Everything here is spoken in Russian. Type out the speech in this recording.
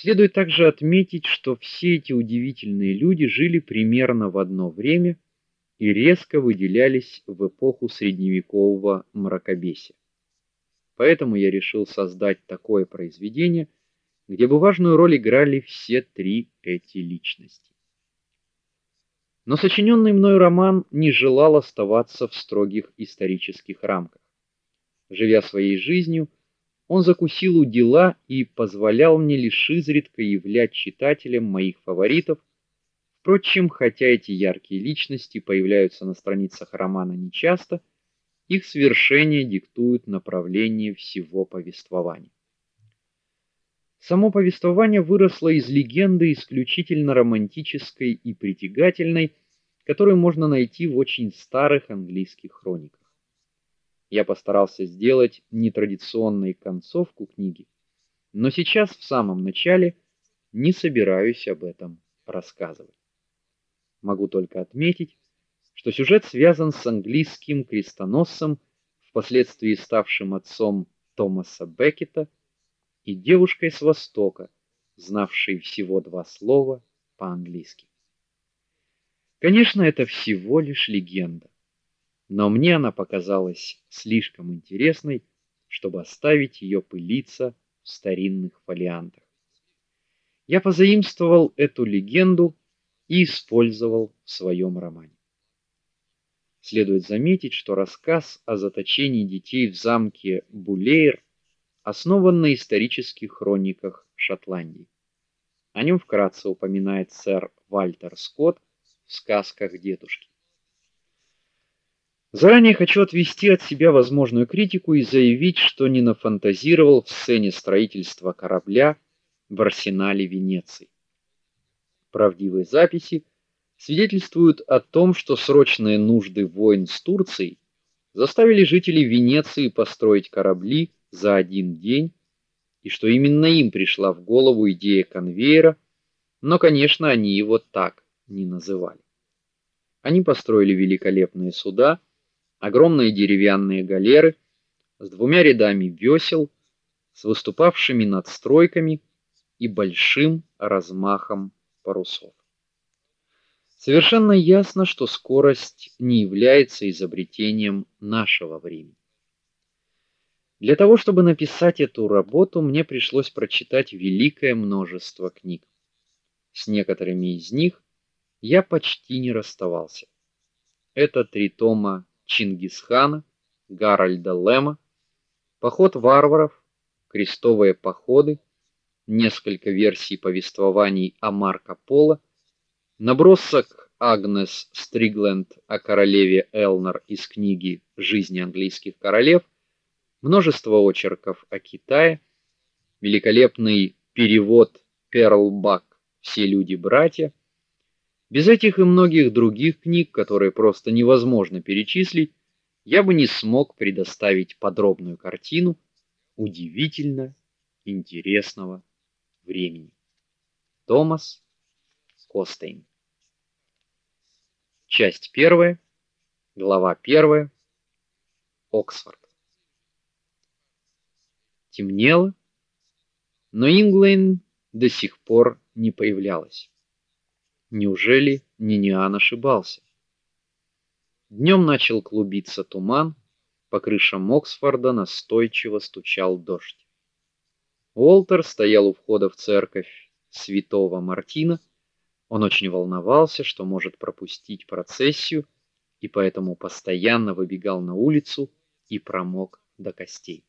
Следует также отметить, что все эти удивительные люди жили примерно в одно время и резко выделялись в эпоху средневекового мракобесия. Поэтому я решил создать такое произведение, где бы важную роль играли все три эти личности. Но сочиненный мною роман не желал оставаться в строгих исторических рамках. Живя своей жизнью, он закусил у дела и позволял мне лишь изредка являть читателям моих фаворитов. Впрочем, хотя эти яркие личности появляются на страницах романа нечасто, их свершения диктуют направление всего повествования. Само повествование выросло из легенды исключительно романтической и притягательной, которую можно найти в очень старых английских хрониках. Я постарался сделать нетрадиционную концовку книги, но сейчас в самом начале не собираюсь об этом рассказывать. Могу только отметить, что сюжет связан с английским крестоносцем, впоследствии ставшим отцом Томаса Беккета, и девушкой с Востока, знавшей всего два слова по-английски. Конечно, это всего лишь легенда, но мне она показалась слишком интересной, чтобы оставить ее пылиться в старинных фолиантах. Я позаимствовал эту легенду и использовал в своем романе. Следует заметить, что рассказ о заточении детей в замке Булейр основан на исторических хрониках Шотландии. О нем вкратце упоминает сэр Вальтер Скотт в сказках дедушки. Заранее хочу отвести от себя возможную критику и заявить, что не нафантазировал в сцене строительства корабля в арсенале Венеции. Правдивые записи свидетельствуют о том, что срочные нужды войн с Турцией заставили жителей Венеции построить корабли за один день, и что именно им пришла в голову идея конвейера, но, конечно, они его так не называли. Они построили великолепные суда, огромные деревянные галеры с двумя рядами весел, с выступавшими надстройками и большим размахом парусов. Совершенно ясно, что скорость не является изобретением нашего времени. Для того, чтобы написать эту работу, мне пришлось прочитать великое множество книг. С некоторыми из них я почти не расставался. Это три тома Чингисхана, Гарольда Лема, Поход варваров, Крестовые походы, несколько версий повествований о Марко Поло Набросок Агнес Стригленд о королеве Элнор из книги Жизнь английских королев, множество очерков о Китае, великолепный перевод Перлбак Все люди братья. Без этих и многих других книг, которые просто невозможно перечислить, я бы не смог предоставить подробную картину удивительно интересного времени. Томас Костейн Часть первая, глава первая. Оксфорд. Темнело, но Инглейн до сих пор не появлялась. Неужели Ниниан ошибался? Днем начал клубиться туман, по крышам Оксфорда настойчиво стучал дождь. Уолтер стоял у входа в церковь Святого Мартина он очень волновался, что может пропустить процессию, и поэтому постоянно выбегал на улицу и промок до костей.